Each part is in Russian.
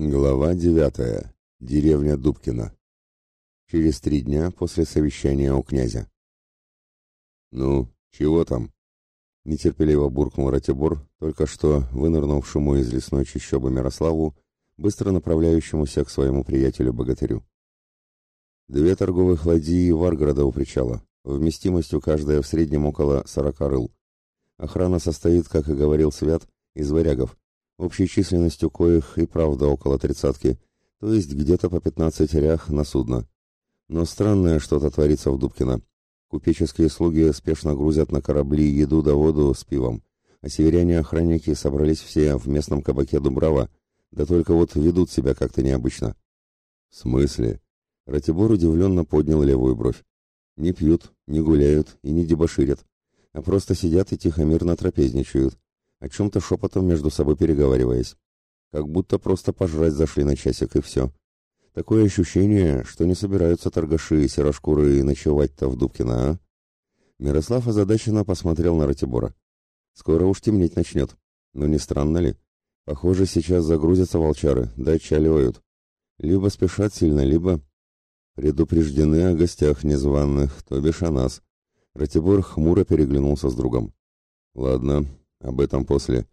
Глава девятая. Деревня Дубкина. Через три дня после совещания у князя. «Ну, чего там?» Нетерпеливо буркнул Ратибор, только что вынырнувшему из лесной чащобы Мирославу, быстро направляющемуся к своему приятелю-богатырю. Две торговых ладьи Варгорода у причала, вместимостью каждая в среднем около сорока рыл. Охрана состоит, как и говорил Свят, из варягов, общей численностью коих и правда около тридцатки, то есть где-то по пятнадцать рях на судно. Но странное что-то творится в Дубкино. Купеческие слуги спешно грузят на корабли еду да воду с пивом, а северяне-охранники собрались все в местном кабаке Дубрава, да только вот ведут себя как-то необычно. В смысле? Ратибор удивленно поднял левую бровь. Не пьют, не гуляют и не дебоширят, а просто сидят и тихо-мирно трапезничают, о чем-то шепотом между собой переговариваясь. Как будто просто пожрать зашли на часик и все. Такое ощущение, что не собираются торгаши и серошкуры ночевать-то в Дубкино, а? Мирослав озадаченно посмотрел на Ратибора. Скоро уж темнеть начнет. Но не странно ли? Похоже, сейчас загрузятся волчары, да отчаливают. Либо спешат сильно, либо... Предупреждены о гостях незваных, то бишь о нас. Ратибор хмуро переглянулся с другом. Ладно, об этом после.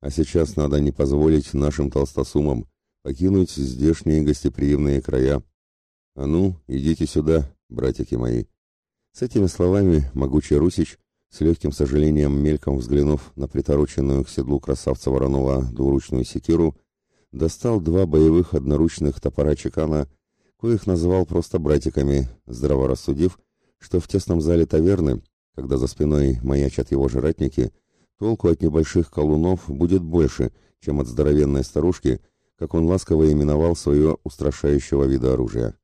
А сейчас надо не позволить нашим толстосумам покинуть здешние гостеприимные края. А ну, идите сюда, братики мои. С этими словами могучий Русич, с легким сожалением мельком взглянув на притороченную к седлу красавца Воронова двуручную секиру, достал два боевых одноручных топора чекана, коих называл просто братиками, здраво рассудив, что в тесном зале таверны, когда за спиной маячат его жратники, толку от небольших колунов будет больше, чем от здоровенной старушки, как он ласково именовал свое устрашающего вида оружия.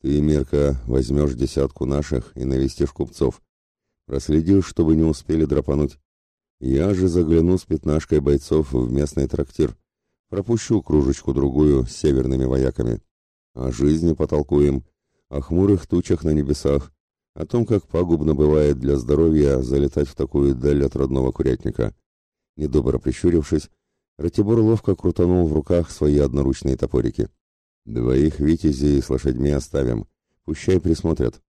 Ты, Мерка, возьмешь десятку наших и навестишь купцов. Проследишь, чтобы не успели драпануть. Я же загляну с пятнашкой бойцов в местный трактир. Пропущу кружечку-другую с северными вояками. О жизни потолкуем, о хмурых тучах на небесах, о том, как пагубно бывает для здоровья залетать в такую даль от родного курятника. Недобро прищурившись, Ратибор ловко крутанул в руках свои одноручные топорики. «Двоих витязей с лошадьми оставим. Пущай присмотрят.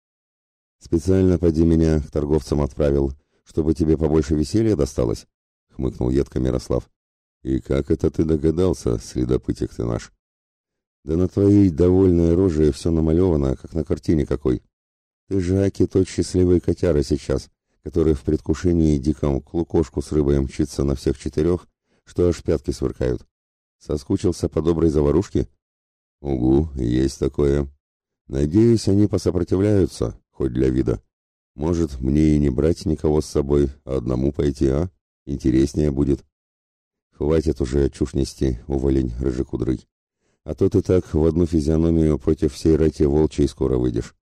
Специально поди меня к торговцам отправил, чтобы тебе побольше веселья досталось», — хмыкнул едко Мирослав. «И как это ты догадался, следопытик ты наш?» «Да на твоей довольной роже все намалевано, как на картине какой», ты же, Аки, тот счастливый котяра сейчас, который в предвкушении диком к лукошку с рыбой мчится на всех четырех, что аж пятки сверкают. Соскучился по доброй заварушке? Угу, есть такое. Надеюсь, они посопротивляются, хоть для вида. Может, мне и не брать никого с собой, а одному пойти, а? Интереснее будет. Хватит уже чушь нести, уволень рыжекудрый. А то ты так в одну физиономию против всей рати волчьей скоро выйдешь.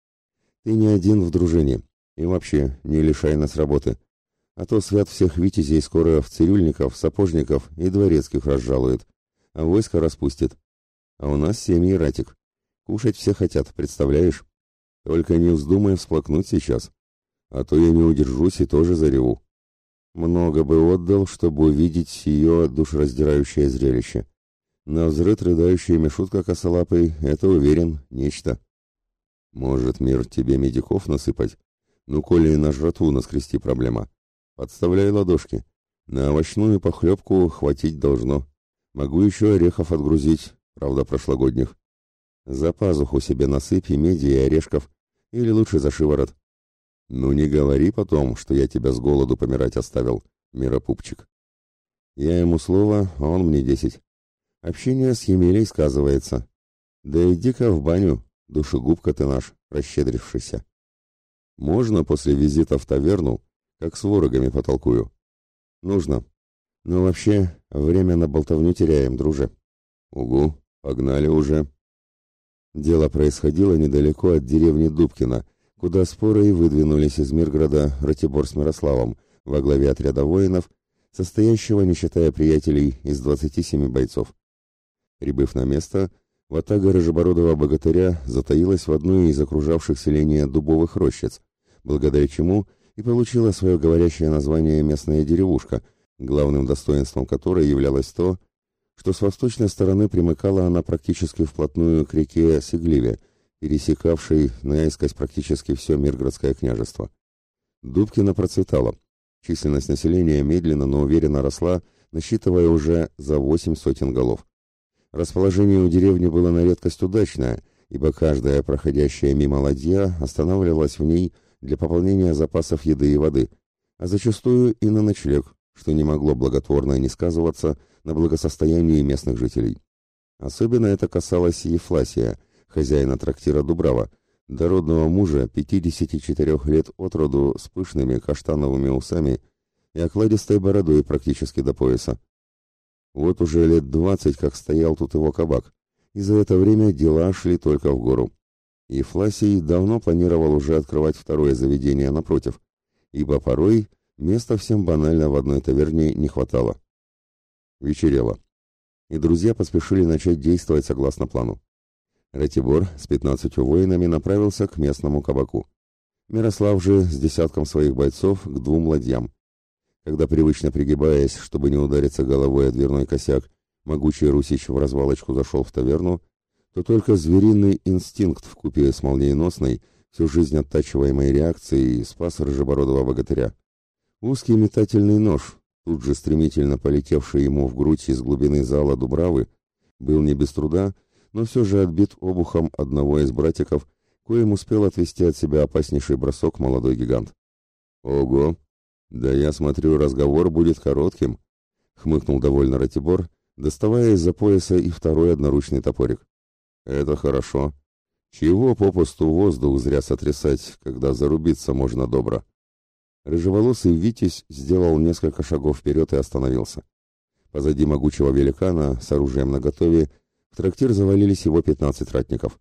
Ты не один в дружине. И вообще, не лишай нас работы. А то свят всех витязей скоро в цирюльников, сапожников и дворецких разжалует, а войско распустит. А у нас семьи ратик. Кушать все хотят, представляешь? Только не вздумай всплакнуть сейчас, а то я не удержусь и тоже зареву. Много бы отдал, чтобы увидеть ее душераздирающее зрелище. На взрыв рыдающая Мишутка косолапый — это, уверен, нечто. Может, мир тебе медиков насыпать? Ну, коли на жратву наскрести проблема. Подставляй ладошки. На овощную похлебку хватить должно. Могу еще орехов отгрузить, правда, прошлогодних. За пазуху себе насыпь и меди, и орешков. Или лучше за шиворот. Ну, не говори потом, что я тебя с голоду помирать оставил, миропупчик. Я ему слово, а он мне десять. Общение с Емелей сказывается. Да иди-ка в баню, Душегубка ты наш, расщедрившийся. Можно после визита в таверну, как с ворогами потолкую? Нужно. Но вообще, время на болтовню теряем, друже. Угу, погнали уже. Дело происходило недалеко от деревни Дубкина, куда споры и выдвинулись из Мирграда Ратибор с Мирославом во главе отряда воинов, состоящего, не считая приятелей, из 27 бойцов. Прибыв на место, Ватага рыжебородого богатыря затаилась в одной из окружавших селения дубовых рощиц, благодаря чему и получила свое говорящее название местная деревушка, главным достоинством которой являлось то, что с восточной стороны примыкала она практически вплотную к реке Сигливе, пересекавшей наискось практически все Миргородское княжество. Дубкина процветала. Численность населения медленно, но уверенно росла, насчитывая уже за восемь сотен голов. Расположение у деревни было на редкость удачное, ибо каждая проходящая мимо ладья останавливалась в ней для пополнения запасов еды и воды, а зачастую и на ночлег, что не могло благотворно не сказываться на благосостоянии местных жителей. Особенно это касалось Ефласия, хозяина трактира Дубрава, дородного мужа 54 лет от роду с пышными каштановыми усами и окладистой бородой практически до пояса. Вот уже лет двадцать как стоял тут его кабак, и за это время дела шли только в гору. Ефласий давно планировал уже открывать второе заведение напротив, ибо порой места всем банально в одной таверне не хватало. Вечерело, и друзья поспешили начать действовать согласно плану. Ратибор с пятнадцатью воинами направился к местному кабаку. Мирослав же с десятком своих бойцов к двум ладьям. Когда, привычно пригибаясь, чтобы не удариться головой о дверной косяк, могучий Русич в развалочку зашел в таверну, то только звериный инстинкт в купе с молниеносной, всю жизнь оттачиваемой реакцией спас рыжебородого богатыря. Узкий метательный нож, тут же стремительно полетевший ему в грудь из глубины зала Дубравы, был не без труда, но все же отбит обухом одного из братиков, коим успел отвести от себя опаснейший бросок молодой гигант. «Ого! Да я смотрю, разговор будет коротким!» — хмыкнул довольно Ратибор, доставая из-за пояса и второй одноручный топорик. «Это хорошо. Чего попусту воздух зря сотрясать, когда зарубиться можно добро?» Рыжеволосый Витязь сделал несколько шагов вперед и остановился. Позади могучего великана с оружием наготове в трактир завалились его пятнадцать ратников.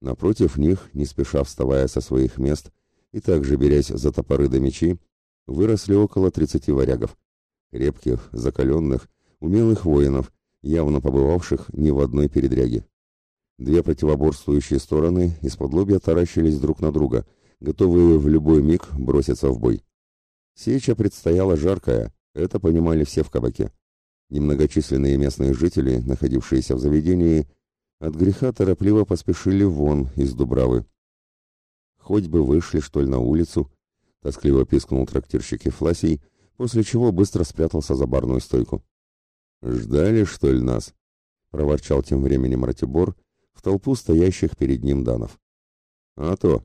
Напротив них, не спеша вставая со своих мест и также берясь за топоры да мечи, выросли около тридцати варягов. Крепких, закаленных, умелых воинов, явно побывавших не в одной передряге. Две противоборствующие стороны из-под лобья таращились друг на друга, готовые в любой миг броситься в бой. Сеча предстояла жаркая, это понимали все в кабаке. Немногочисленные местные жители, находившиеся в заведении, от греха торопливо поспешили вон из Дубравы. «Хоть бы вышли, что ли, на улицу», — тоскливо пискнул трактирщик Ефласий, после чего быстро спрятался за барную стойку. «Ждали, что ли, нас?» — проворчал тем временем Ратибор в толпу стоящих перед ним данов. «А то!»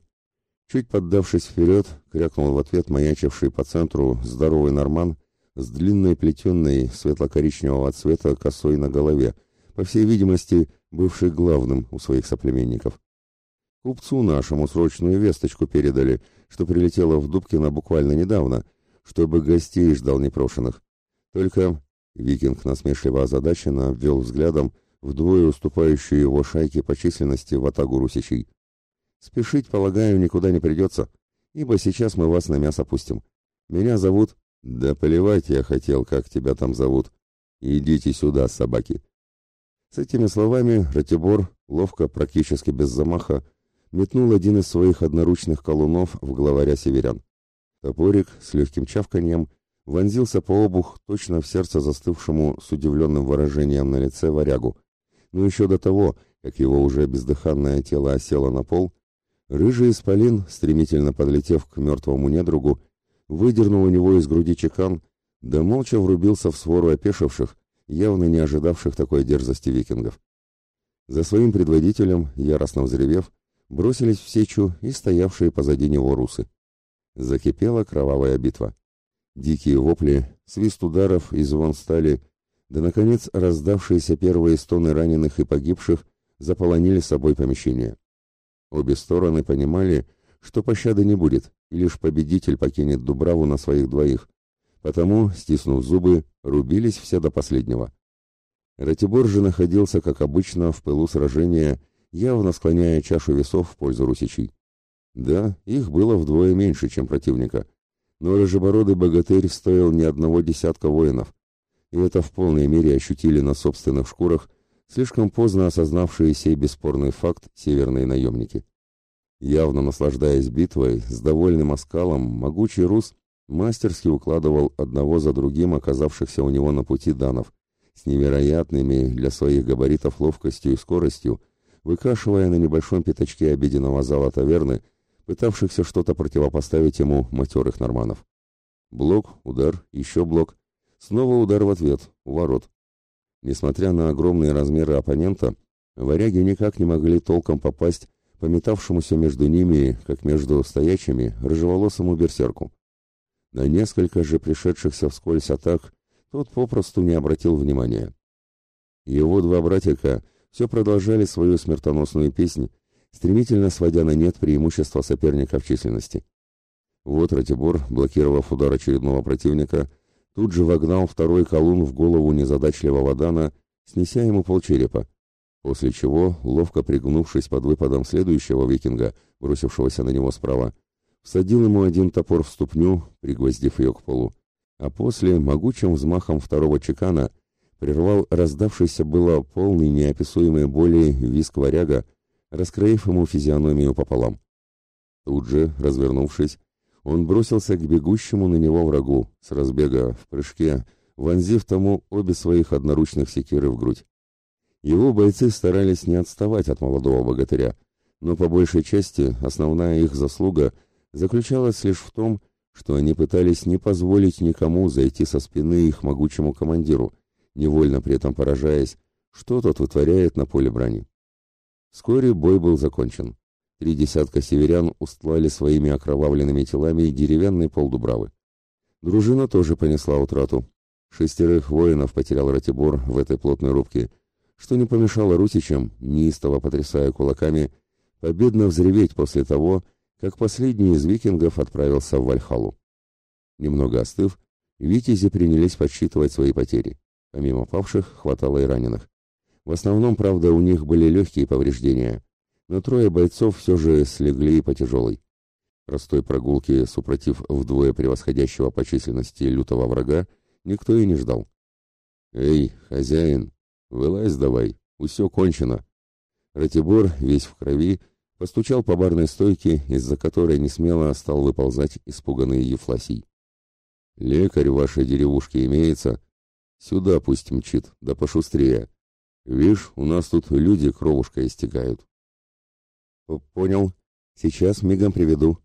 Чуть поддавшись вперед, крякнул в ответ маячивший по центру здоровый норман с длинной плетенной светло-коричневого цвета косой на голове, по всей видимости, бывший главным у своих соплеменников. Купцу нашему срочную весточку передали, что прилетела в Дубкино буквально недавно, чтобы гостей ждал непрошенных. Только викинг насмешливо озадаченно обвел взглядом вдвое уступающую его шайке по численности в атагу русичей. Спешить, полагаю, никуда не придется, ибо сейчас мы вас на мясо пустим. Меня зовут «Да плевать я хотел, как тебя там зовут. Идите сюда, собаки». С этими словами Ратибор, ловко, практически без замаха, метнул один из своих одноручных колунов в главаря северян. Топорик с легким чавканьем вонзился по обух точно в сердце застывшему с удивленным выражением на лице варягу. Но еще до того, как его уже бездыханное тело осело на пол, рыжий исполин, стремительно подлетев к мертвому недругу, выдернул у него из груди чекан, да молча врубился в свору опешивших, явно не ожидавших такой дерзости викингов. За своим предводителем, яростно взревев, бросились в сечу и стоявшие позади него русы. Закипела кровавая битва. Дикие вопли, свист ударов и звон стали, да, наконец, раздавшиеся первые стоны раненых и погибших заполонили собой помещение. Обе стороны понимали, что пощады не будет, и лишь победитель покинет Дубраву на своих двоих. Потому, стиснув зубы, рубились все до последнего. Ратибор же находился, как обычно, в пылу сражения, явно склоняя чашу весов в пользу русичей. Да, их было вдвое меньше, чем противника, но рыжебородый богатырь стоил не одного десятка воинов, и это в полной мере ощутили на собственных шкурах слишком поздно осознавшие сей бесспорный факт северные наемники. Явно наслаждаясь битвой, с довольным оскалом, могучий рус мастерски укладывал одного за другим оказавшихся у него на пути данов, с невероятными для своих габаритов ловкостью и скоростью, выкашивая на небольшом пятачке обеденного зала таверны, пытавшихся что-то противопоставить ему матерых норманов. Блок, удар, еще блок, снова удар в ответ, у ворот. Несмотря на огромные размеры оппонента, варяги никак не могли толком попасть по метавшемуся между ними, как между стоячими, рыжеволосому берсерку. На несколько же пришедшихся вскользь атак тот попросту не обратил внимания. Его два братика все продолжали свою смертоносную песнь, стремительно сводя на нет преимущество соперника в численности. Вот Ратибор, блокировав удар очередного противника, тут же вогнал второй колун в голову незадачливого Дана, снеся ему полчерепа, после чего, ловко пригнувшись под выпадом следующего викинга, бросившегося на него справа, всадил ему один топор в ступню, пригвоздив ее к полу, а после, могучим взмахом второго чекана, прервал раздавшийся было полный неописуемой боли виск варяга, раскроив ему физиономию пополам. Тут же, развернувшись, он бросился к бегущему на него врагу, с разбега, в прыжке, вонзив тому обе своих одноручных секиры в грудь. Его бойцы старались не отставать от молодого богатыря, но по большей части основная их заслуга заключалась лишь в том, что они пытались не позволить никому зайти со спины их могучему командиру, невольно при этом поражаясь, что тот вытворяет на поле брани. Вскоре бой был закончен. Три десятка северян устлали своими окровавленными телами деревянный пол Дубравы. Дружина тоже понесла утрату. Шестерых воинов потерял Ратибор в этой плотной рубке, что не помешало русичам, неистово потрясая кулаками, победно взреветь после того, как последний из викингов отправился в Вальхалу. Немного остыв, витязи принялись подсчитывать свои потери. Помимо павших, хватало и раненых. В основном, правда, у них были легкие повреждения, но трое бойцов все же слегли по тяжелой. Простой прогулки, супротив вдвое превосходящего по численности лютого врага, никто и не ждал. «Эй, хозяин, вылазь давай, усё кончено!» Ратибор, весь в крови, постучал по барной стойке, из-за которой несмело стал выползать испуганный Ефласий. «Лекарь в вашей деревушке имеется? Сюда пусть мчит, да пошустрее. Вишь, у нас тут люди кровушкой истекают». «Понял. Сейчас мигом приведу».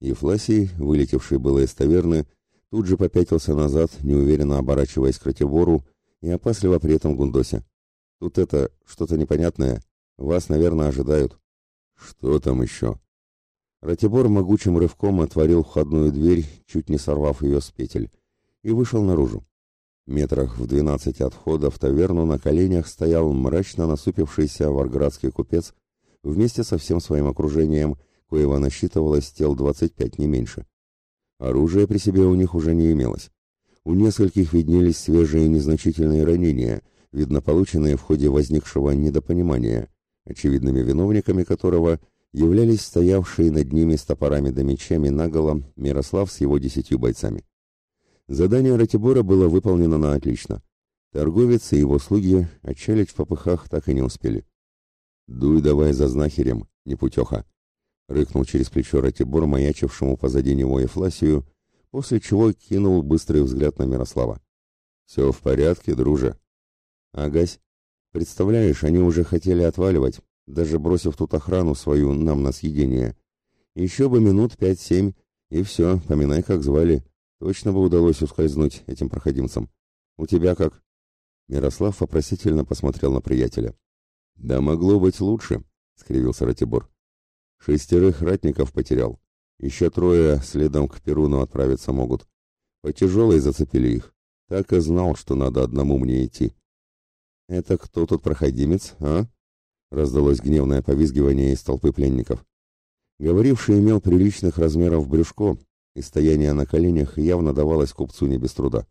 Ефласий, вылетевший было из таверны, тут же попятился назад, неуверенно оборачиваясь к Ратибору и опасливо при этом гундося. «Тут это, что-то непонятное. Вас, наверное, ожидают». Что там еще? Ратибор могучим рывком отворил входную дверь, чуть не сорвав ее с петель, и вышел наружу. Метрах в двенадцати от входа в таверну на коленях стоял мрачно насупившийся варградский купец вместе со всем своим окружением, коего насчитывалось тел двадцать пять не меньше. Оружия при себе у них уже не имелось. У нескольких виднелись свежие незначительные ранения, видно полученные в ходе возникшего недопонимания, очевидными виновниками которого являлись стоявшие над ними с топорами да мечами наголо Мирослав с его десятью бойцами. Задание Ратибора было выполнено на отлично. Торговец и его слуги отчалить в попыхах так и не успели. «Дуй давай за знахерем, непутеха!» — рыкнул через плечо Ратибор, маячившему позади него Ефласию, после чего кинул быстрый взгляд на Мирослава. «Все в порядке, друже?» «Агась, Представляешь, они уже хотели отваливать, даже бросив тут охрану свою нам на съедение. Еще бы минут пять-семь, и все, поминай, как звали. Точно бы удалось ускользнуть этим проходимцам. У тебя как?» Мирослав вопросительно посмотрел на приятеля. «Да могло быть лучше», — скривился Ратибор. «Шестерых ратников потерял. Еще трое следом к Перуну отправиться могут. По тяжелой зацепили их. Так и знал, что надо одному мне идти. «Это кто тут проходимец, а?» Раздалось гневное повизгивание из толпы пленников. Говоривший имел приличных размеров брюшко, и стояние на коленях явно давалось купцу не без труда.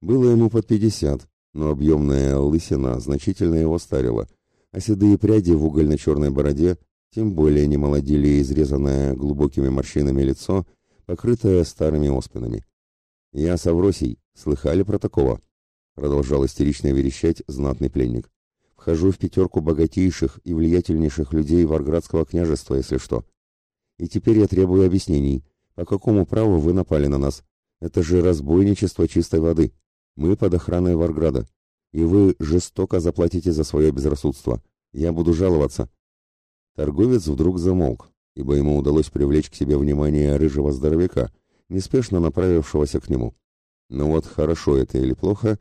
Было ему под пятьдесят, но объемная лысина значительно его старила, а седые пряди в угольно-черной бороде тем более не молодили изрезанное глубокими морщинами лицо, покрытое старыми оспинами. «Я Савросий, слыхали про такого?» продолжал истерично верещать знатный пленник. Вхожу в пятерку богатейших и влиятельнейших людей Варградского княжества, если что. И теперь я требую объяснений. По какому праву вы напали на нас? Это же разбойничество чистой воды. Мы под охраной Варграда. и вы жестоко заплатите за свое безрассудство. Я буду жаловаться». Торговец вдруг замолк, ибо ему удалось привлечь к себе внимание рыжего здоровяка, неспешно направившегося к нему. Но вот хорошо это или плохо,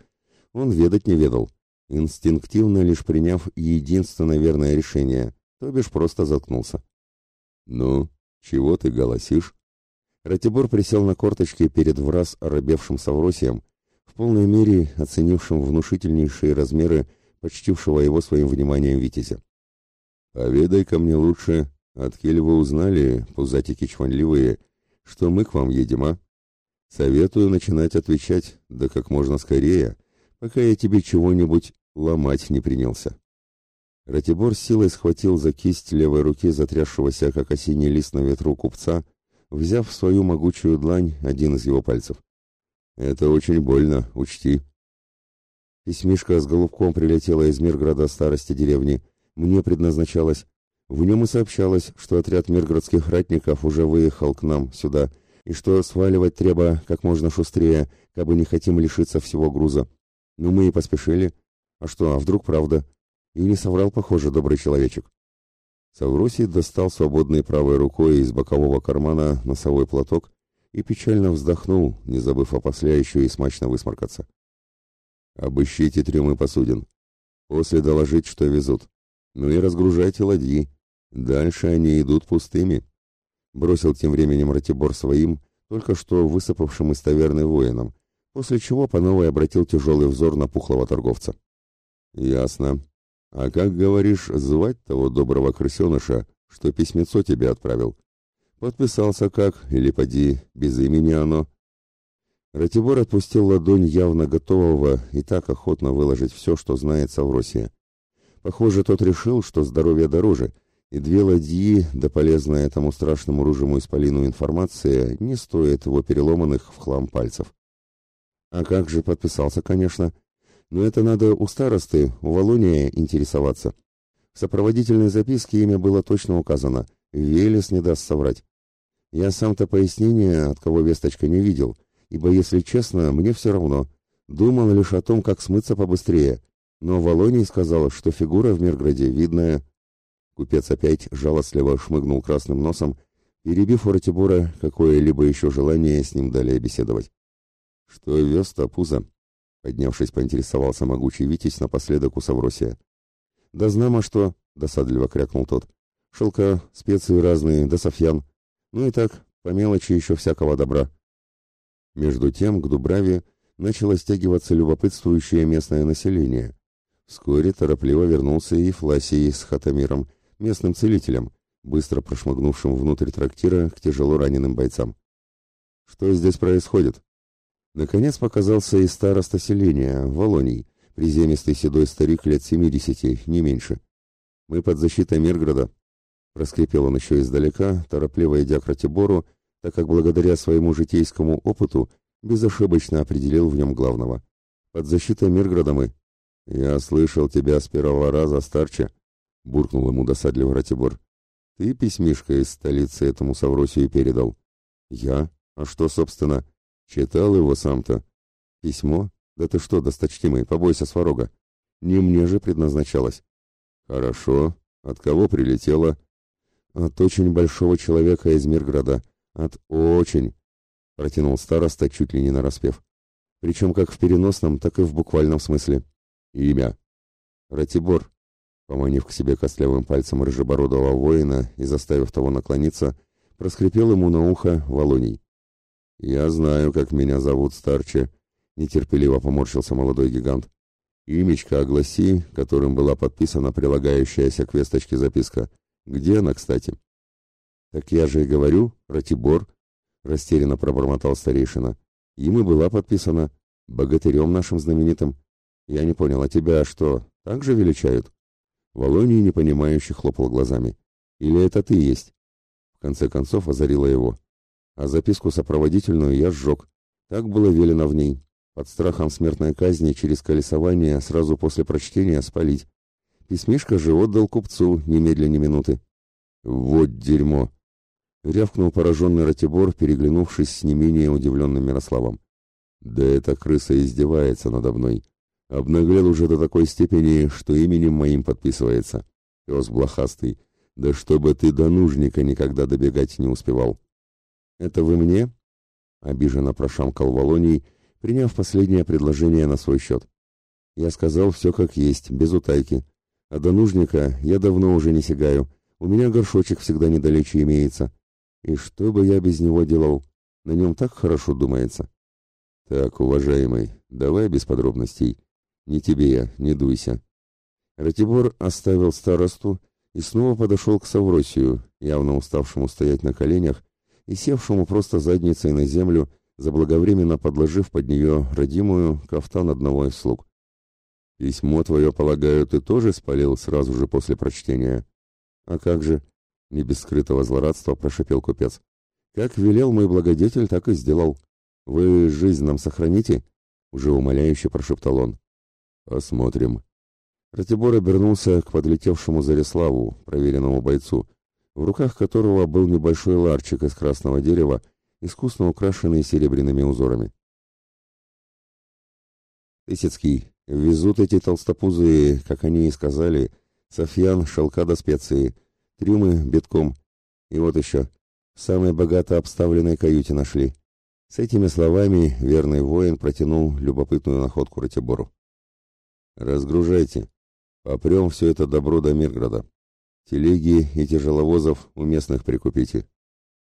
он ведать не ведал, инстинктивно лишь приняв единственное верное решение, то бишь просто заткнулся. «Ну, чего ты голосишь?» Ратибор присел на корточки перед враз оробевшим Савросием, в полной мере оценившим внушительнейшие размеры почтившего его своим вниманием Витязя. «Поведай-ка мне лучше, откель вы узнали, пузатики чванливые, что мы к вам едем, а? Советую начинать отвечать, да как можно скорее, пока я тебе чего-нибудь ломать не принялся». Ратибор силой схватил за кисть левой руки затрясшегося, как осенний лист на ветру купца, взяв в свою могучую длань один из его пальцев. «Это очень больно, учти». Письмишка с голубком прилетела из Мирграда старости деревни. Мне предназначалось. В нем и сообщалось, что отряд мирградских ратников уже выехал к нам сюда, и что сваливать треба как можно шустрее, как бы не хотим лишиться всего груза. Ну, мы и поспешили. А что, а вдруг правда? И не соврал, похоже, добрый человечек. Савросий достал свободной правой рукой из бокового кармана носовой платок и печально вздохнул, не забыв опосля еще и смачно высморкаться. «Обыщите трюмы посудин. После доложить, что везут. Ну и разгружайте ладьи. Дальше они идут пустыми», — бросил тем временем Ратибор своим, только что высыпавшим из таверны воинам, после чего по новой обратил тяжелый взор на пухлого торговца. «Ясно. А как, говоришь, звать того доброго крысеныша, что письмецо тебе отправил? Подписался как, или поди, без имени оно?» Ратибор отпустил ладонь явно готового и так охотно выложить все, что знает Савросия. Похоже, тот решил, что здоровье дороже, и две ладьи, да полезная этому страшному ружему исполину информация, не стоит его переломанных в хлам пальцев. А как же подписался, конечно, — но это надо у старосты, у Волония интересоваться. В сопроводительной записке имя было точно указано. Велес не даст соврать. Я сам-то пояснения, от кого весточка, не видел, ибо, если честно, мне все равно. Думал лишь о том, как смыться побыстрее. Но Волоний сказал, что фигура в Мирграде видная. Купец опять жалостливо шмыгнул красным носом, перебив у Ратибора какое-либо еще желание с ним далее беседовать. «Что вез-то, пузо?» Поднявшись, поинтересовался могучий Витязь напоследок у Савросия. «Да знамо что!» — досадливо крякнул тот. «Шелка, специи разные, да софьян. Ну и так, по мелочи еще всякого добра». Между тем к Дубраве начало стягиваться любопытствующее местное население. Вскоре торопливо вернулся и Фласий с Хатамиром, местным целителем, быстро прошмыгнувшим внутрь трактира к тяжело раненым бойцам. «Что здесь происходит?» Наконец показался и староста селения, Волоний, приземистый седой старик лет семидесяти, не меньше. «Мы под защитой Мирграда», — проскрипел он еще издалека, торопливо идя к Ратибору, так как благодаря своему житейскому опыту безошибочно определил в нем главного. «Под защитой Мирграда мы». «Я слышал тебя с первого раза, старче», — буркнул ему досадливо Ратибор. «Ты письмишко из столицы этому Савросию передал». «Я? А что, собственно?» Читал его сам-то. Письмо? Да ты что, досточтимый, побойся сварога. Не мне же предназначалось. Хорошо. От кого прилетело? От очень большого человека из Мирграда. От очень. Протянул староста чуть ли не нараспев. Причем как в переносном, так и в буквальном смысле. Имя. Ратибор. Поманив к себе костлявым пальцем рыжебородого воина и заставив того наклониться, проскрипел ему на ухо Волоний. «Я знаю, как меня зовут, старче», — нетерпеливо поморщился молодой гигант. «Имечко огласи, которым была подписана прилагающаяся к весточке записка. Где она, кстати?» «Так я же и говорю, Ратибор», — растерянно пробормотал старейшина. «Им и была подписана. Богатырем нашим знаменитым. Я не понял, а тебя что, так же величают?» Волоний непонимающе хлопал глазами. «Или это ты есть?» В конце концов озарило его а записку сопроводительную я сжег. Так было велено в ней. Под страхом смертной казни через колесование сразу после прочтения спалить. Письмишко же отдал купцу немедленно минуты. «Вот дерьмо!» — рявкнул пораженный Ратибор, переглянувшись с не менее удивленным Мирославом. «Да эта крыса издевается надо мной. Обнаглел уже до такой степени, что именем моим подписывается. Пес блохастый. Да чтобы ты до нужника никогда добегать не успевал. Это вы мне? Обиженно прошамкал Волоний, приняв последнее предложение на свой счет. Я сказал все как есть, без утайки. А до нужника я давно уже не сигаю. У меня горшочек всегда недалече имеется. И что бы я без него делал? На нем так хорошо думается. Так, уважаемый, давай без подробностей. Не тебе я, не дуйся. Ратибор оставил старосту и снова подошел к Савросию, явно уставшему стоять на коленях и севшему просто задницей на землю, заблаговременно подложив под нее родимую кафтан одного из слуг. «Письмо твое, полагаю, ты тоже спалил сразу же после прочтения?» «А как же?» — не без скрытого злорадства прошепел купец. «Как велел мой благодетель, так и сделал. Вы жизнь нам сохраните?» — уже умоляюще прошептал он. «Посмотрим». Ратибор обернулся к подлетевшему Зариславу, проверенному бойцу, в руках которого был небольшой ларчик из красного дерева, искусно украшенный серебряными узорами. «Тысяцкий, везут эти толстопузые, как они и сказали, софьян, шелка до специи, трюмы битком. И вот еще, в самой богато обставленной каюте нашли». С этими словами верный воин протянул любопытную находку Ратибору. «Разгружайте. Попрем все это добро до Мирграда. Телеги и тяжеловозов у местных прикупите.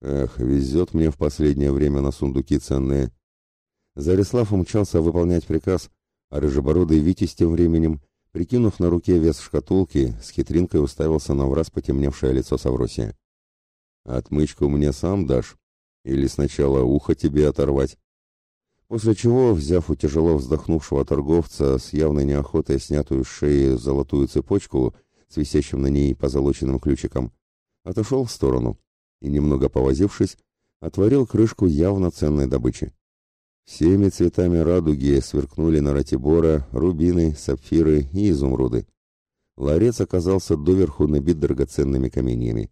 Эх, везет мне в последнее время на сундуки ценные». Зарислав умчался выполнять приказ, а рыжебородый Витязь тем временем, прикинув на руке вес шкатулки, с хитринкой уставился на враз потемневшее лицо Савросия. «Отмычку мне сам дашь? Или сначала ухо тебе оторвать?» После чего, взяв у тяжело вздохнувшего торговца с явной неохотой снятую с шеи золотую цепочку с висящим на ней позолоченным ключиком, отошел в сторону и, немного повозившись, отворил крышку явно ценной добычи. Всеми цветами радуги сверкнули на Ратибора рубины, сапфиры и изумруды. Ларец оказался доверху набит драгоценными каменьями.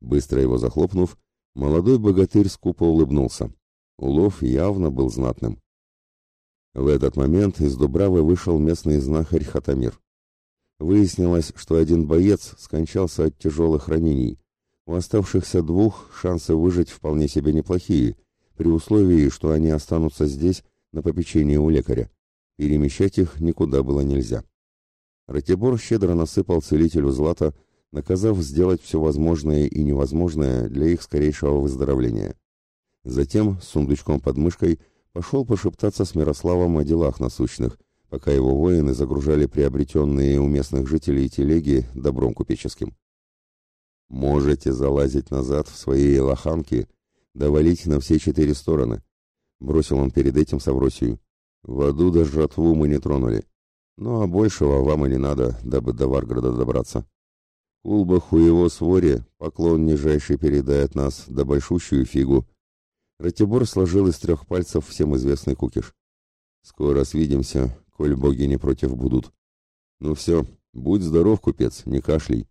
Быстро его захлопнув, молодой богатырь скупо улыбнулся. Улов явно был знатным. В этот момент из Дубравы вышел местный знахарь Хатамир. Выяснилось, что один боец скончался от тяжелых ранений. У оставшихся двух шансы выжить вполне себе неплохие, при условии, что они останутся здесь на попечении у лекаря. Перемещать их никуда было нельзя. Ратибор щедро насыпал целителю злата, наказав сделать все возможное и невозможное для их скорейшего выздоровления. Затем, с сундучком под мышкой, пошел пошептаться с Мирославом о делах насущных, пока его воины загружали приобретенные у местных жителей телеги добром купеческим. «Можете залазить назад в свои лоханки, довалить на все четыре стороны», — бросил он перед этим Савросию. «В аду даже жатву мы не тронули. Ну а большего вам и не надо, дабы до Варграда добраться. Кулбаху его своре поклон нижайший передает нас, да большущую фигу, Ратибор сложил из трех пальцев всем известный кукиш. «Скоро свидимся, коль боги не против будут. Ну все, будь здоров, купец, не кашляй».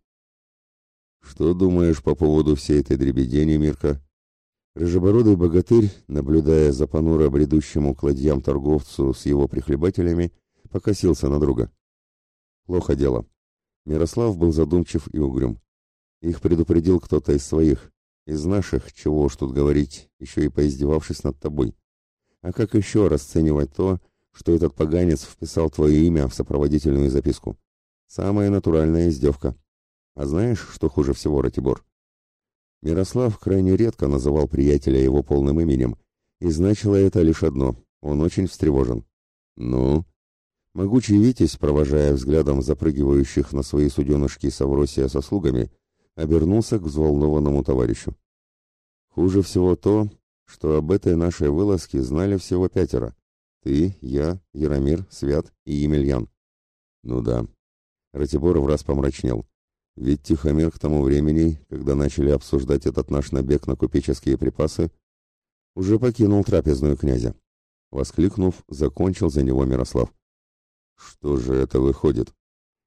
«Что думаешь по поводу всей этой дребедени, Мирка?» Рыжебородый богатырь, наблюдая за понуро бредущему к ладьям торговцу с его прихлебателями, покосился на друга. Плохо дело. Мирослав был задумчив и угрюм. Их предупредил кто-то из своих, из наших, чего уж тут говорить, еще и поиздевавшись над тобой. А как еще расценивать то, что этот поганец вписал твое имя в сопроводительную записку? Самая натуральная издевка. А знаешь, что хуже всего, Ратибор? Мирослав крайне редко называл приятеля его полным именем, и значило это лишь одно — он очень встревожен. «Ну?» Могучий Витязь, провожая взглядом запрыгивающих на свои суденышки Савросия со слугами, обернулся к взволнованному товарищу. Хуже всего то, что об этой нашей вылазке знали всего пятеро. Ты, я, Яромир, Свят и Емельян. Ну да. Ратибор враз помрачнел. Ведь Тихомир к тому времени, когда начали обсуждать этот наш набег на купеческие припасы, уже покинул трапезную князя. Воскликнув, закончил за него Мирослав. Что же это выходит?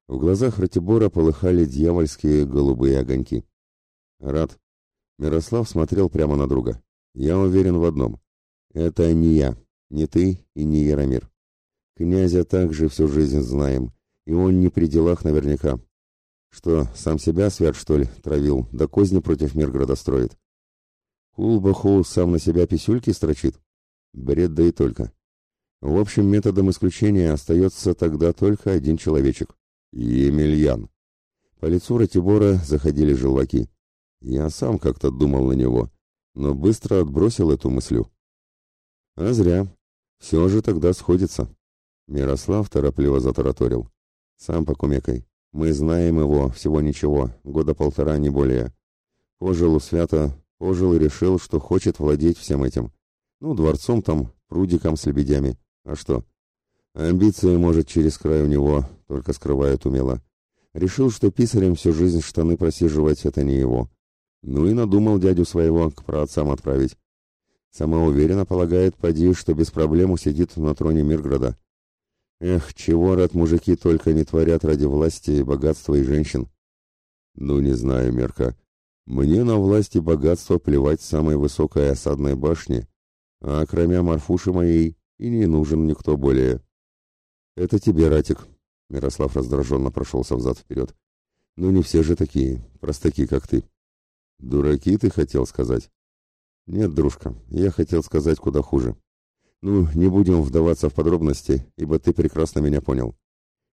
В глазах Ратибора полыхали дьявольские голубые огоньки. «Рад». Мирослав смотрел прямо на друга. «Я уверен в одном. Это не я, не ты и не Яромир. Князя также всю жизнь знаем, и он не при делах наверняка. Что, сам себя свят, что ли, травил, да козни против Мирграда строит? Кулбаху сам на себя писюльки строчит? Бред да и только. В общем, методом исключения остается тогда только один человечек. Емельян. По лицу Ратибора заходили желваки. Я сам как-то думал на него, но быстро отбросил эту мысль. А зря. Все же тогда сходится. Мирослав торопливо затараторил. Сам покумекай. Мы знаем его всего ничего, года полтора, не более. Пожил у свято, пожил и решил, что хочет владеть всем этим. Ну, дворцом там, прудиком с лебедями. А что? Амбиции, может, через край у него, только скрывает умело. Решил, что писарем всю жизнь штаны просиживать — это не его. Ну и надумал дядю своего к праотцам отправить. Самоуверенно полагает, поди, что без проблем усидит на троне Мирграда. Эх, чего рад мужики только не творят ради власти и богатства и женщин. Ну, не знаю, Мерка. Мне на власть и богатство плевать с самой высокой осадной башни, а кроме Марфуши моей и не нужен никто более. Это тебе, Ратик. Мирослав раздраженно прошелся взад-вперед. Ну, не все же такие, простаки, как ты. Дураки, ты хотел сказать? Нет, дружка, я хотел сказать куда хуже. Ну, не будем вдаваться в подробности, ибо ты прекрасно меня понял.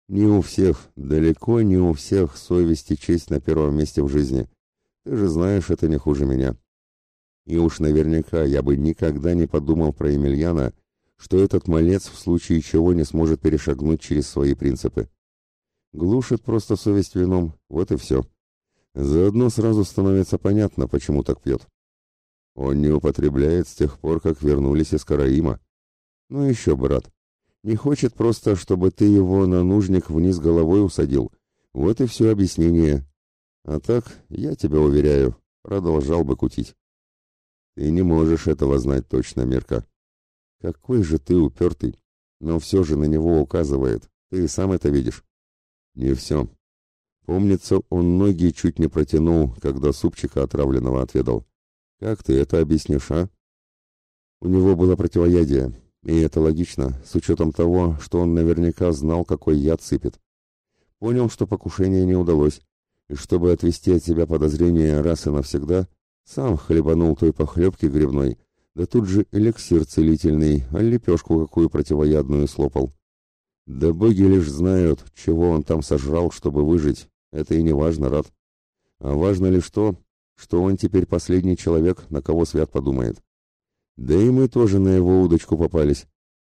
Не у всех, далеко не у всех совесть и честь на первом месте в жизни. Ты же знаешь, это не хуже меня. И уж наверняка я бы никогда не подумал про Емельяна, что этот малец в случае чего не сможет перешагнуть через свои принципы. Глушит просто совесть вином, вот и все. Заодно сразу становится понятно, почему так пьет. Он не употребляет с тех пор, как вернулись из Караима. Ну еще, брат, не хочет просто, чтобы ты его на нужник вниз головой усадил. Вот и все объяснение. А так, я тебя уверяю, продолжал бы кутить. Ты не можешь этого знать точно, Мерка. Какой же ты упертый. Но все же на него указывает. Ты сам это видишь. Не все. Помнится, он ноги чуть не протянул, когда супчика отравленного отведал. Как ты это объяснишь, а? У него было противоядие, и это логично, с учетом того, что он наверняка знал, какой яд сыпет. Понял, что покушение не удалось, и чтобы отвести от себя подозрения раз и навсегда, сам хлебанул той похлебки грибной, да тут же эликсир целительный, а лепешку какую противоядную слопал. Да боги лишь знают, чего он там сожрал, чтобы выжить, это и не важно, Рад. А важно лишь то, что он теперь последний человек, на кого Свят подумает. Да и мы тоже на его удочку попались.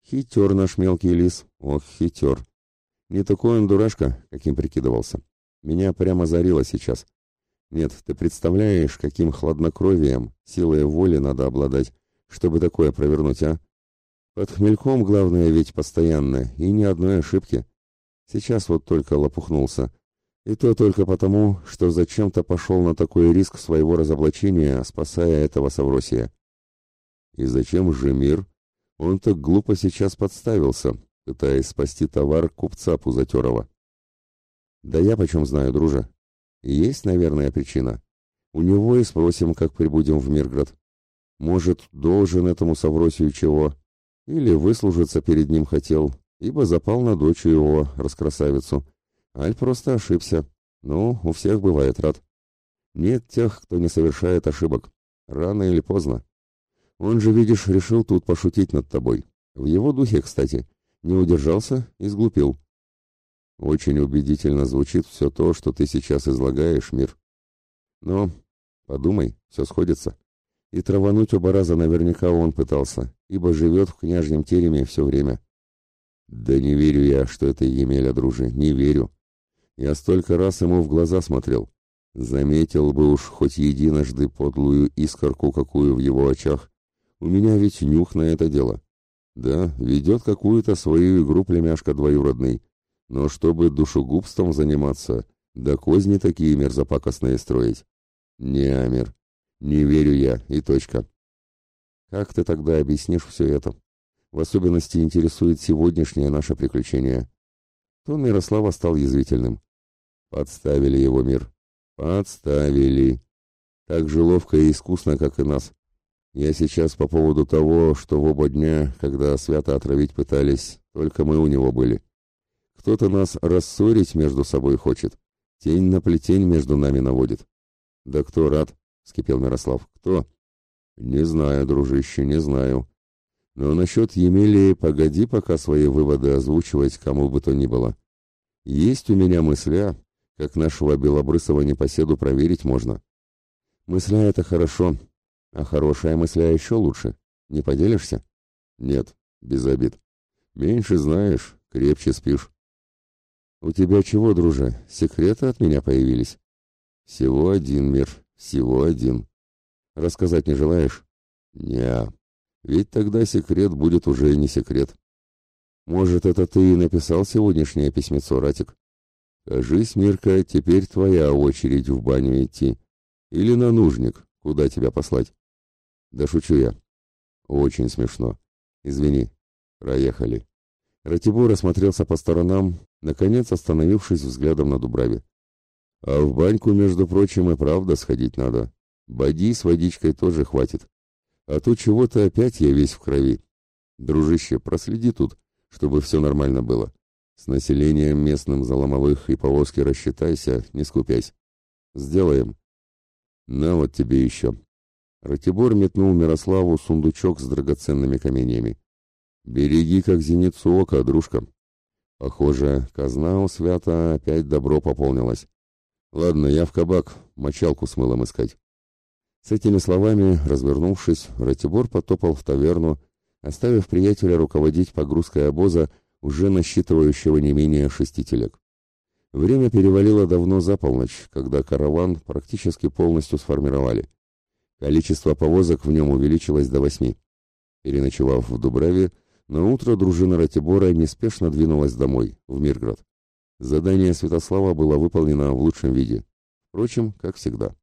Хитер наш мелкий лис, ох, хитер. Не такой он дурашка, каким прикидывался. Меня прямо зарило сейчас. Нет, ты представляешь, каким хладнокровием, силой воли надо обладать, чтобы такое провернуть, а? Под хмельком главное ведь постоянно, и ни одной ошибки. Сейчас вот только лопухнулся. И то только потому, что зачем-то пошел на такой риск своего разоблачения, спасая этого Савросия. И зачем же мир? Он так глупо сейчас подставился, пытаясь спасти товар купца Пузатерова. Да я почем знаю, друже. Есть, наверное, причина. У него и спросим, как прибудем в Мирград. Может, должен этому Савросию чего? Или выслужиться перед ним хотел, ибо запал на дочь его, раскрасавицу. Аль просто ошибся. Ну, у всех бывает рад. Нет тех, кто не совершает ошибок. Рано или поздно. Он же, видишь, решил тут пошутить над тобой. В его духе, кстати. Не удержался и сглупил. Очень убедительно звучит все то, что ты сейчас излагаешь, мир. Но, подумай, все сходится. И травануть оба раза наверняка он пытался, ибо живет в княжьем тереме все время. Да не верю я, что это Емеля, дружи, не верю. Я столько раз ему в глаза смотрел. Заметил бы уж хоть единожды подлую искорку, какую в его очах, у меня ведь нюх на это дело. Да, ведет какую-то свою игру племяшка двоюродный. Но чтобы душегубством заниматься, да козни такие мерзопакостные строить. Не, Амир, не верю я, и точка. Как ты тогда объяснишь все это? В особенности интересует сегодняшнее наше приключение. Тон Мирослава стал язвительным. Подставили его мир. Подставили. Так же ловко и искусно, как и нас. Я сейчас по поводу того, что в оба дня, когда свято отравить пытались, только мы у него были. Кто-то нас рассорить между собой хочет. Тень на плетень между нами наводит. Да кто рад? Скипел Мирослав. Кто? Не знаю, дружище, не знаю. Но насчет Емелии погоди пока свои выводы озвучивать кому бы то ни было. Есть у меня мысля, как нашего белобрысого непоседу проверить можно. Мысля — это хорошо, а хорошая мысля еще лучше. Не поделишься? Нет, без обид. Меньше знаешь, крепче спишь. У тебя чего, друже, секреты от меня появились? Всего один мир, всего один. Рассказать не желаешь? Не, ведь тогда секрет будет уже не секрет. Может, это ты и написал сегодняшнее письмецо, Ратик? Кажись, Мирка, теперь твоя очередь в баню идти. Или на нужник, куда тебя послать? Да шучу я. Очень смешно. Извини. Проехали. Ратибор осмотрелся по сторонам, наконец остановившись взглядом на Дубраве. А в баньку, между прочим, и правда сходить надо. Боди с водичкой тоже хватит. А то чего-то опять я весь в крови. Дружище, проследи тут, чтобы все нормально было. С населением местным за ломовых и повозки рассчитайся, не скупясь. Сделаем. На вот тебе еще. Ратибор метнул Мирославу сундучок с драгоценными каменьями. «Береги, как зеницу ока, дружка». Похоже, казна у свята опять добро пополнилась. «Ладно, я в кабак, мочалку с мылом искать». С этими словами, развернувшись, Ратибор потопал в таверну, оставив приятеля руководить погрузкой обоза, уже насчитывающего не менее шести телег. Время перевалило давно за полночь, когда караван практически полностью сформировали. Количество повозок в нем увеличилось до восьми. Переночевав в Дубраве, на утро дружина Ратибора неспешно двинулась домой, в Мирград. Задание Святослава было выполнено в лучшем виде. Впрочем, как всегда.